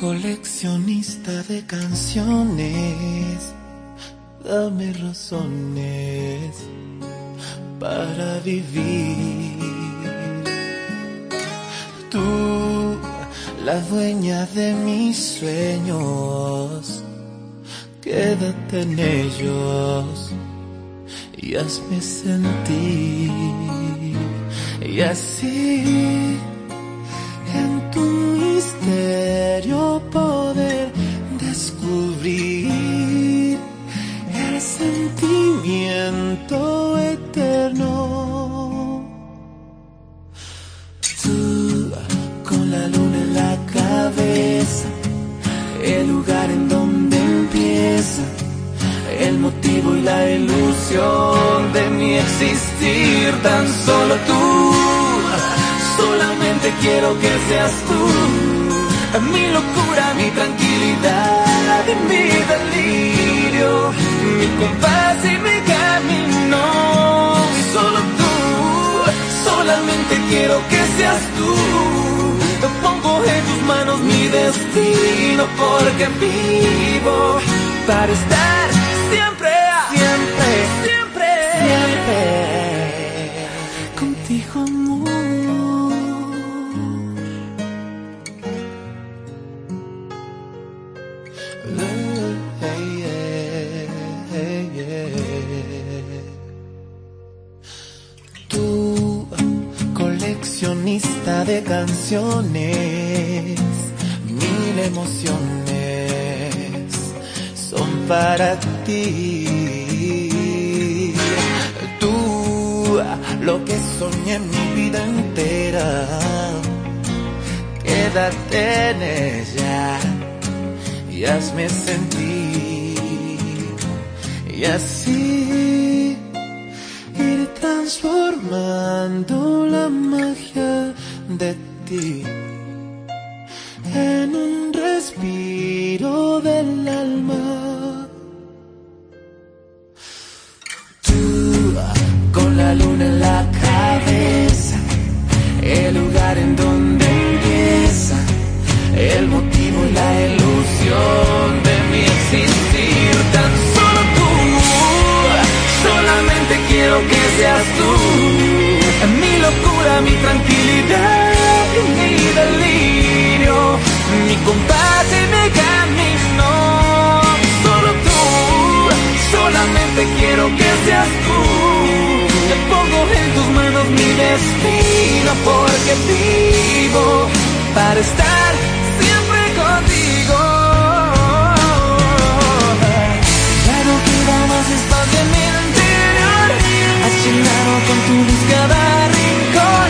coleccionista de canciones, dame razones para vivir. Tú, la dueña de mis sueños, quédate en ellos y hazme sentir. Y así y la ilusión de mi existir, tan solo tú solamente quiero que seas tú. Mi locura, mi tranquilidad y mi delirio, mi compás y mi camino. Solo tú, solamente quiero que seas tú. Pongo en tus manos mi destino porque vivo para estar siempre, siempre, siempre, siempre contigo, amor. Tú, coleccionista de canciones, mil emociones son para ti. Lo que soñé mi vida entera, quédate en ella y hazme sentir. Y así ir transformando la magia de ti en un respiro del alma. Seas tú, mi locura, mi tranquilidad mi delirio, mi compás y mi camino, solo tú, solamente quiero que seas tú, te pongo en tus manos mi destino porque vivo para estar fascinado con tu luz cada rincón.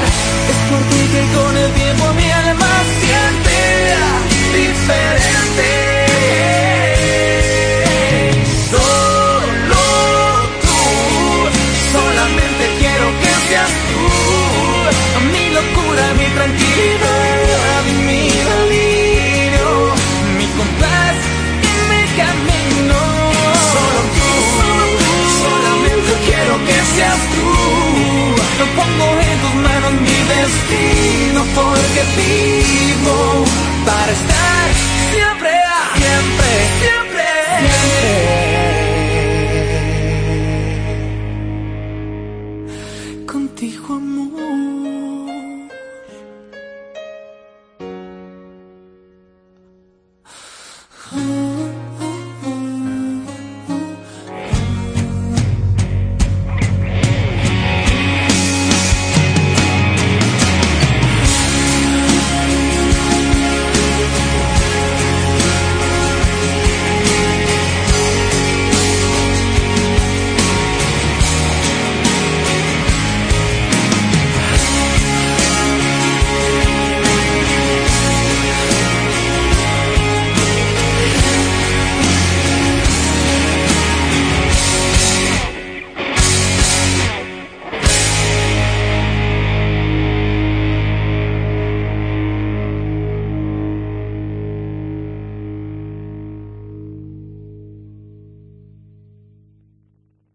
Es por ti que con el tiempo mi alma siente diferente. Solo tú, solamente quiero que seas tú. Mi locura, mi tranquilidad.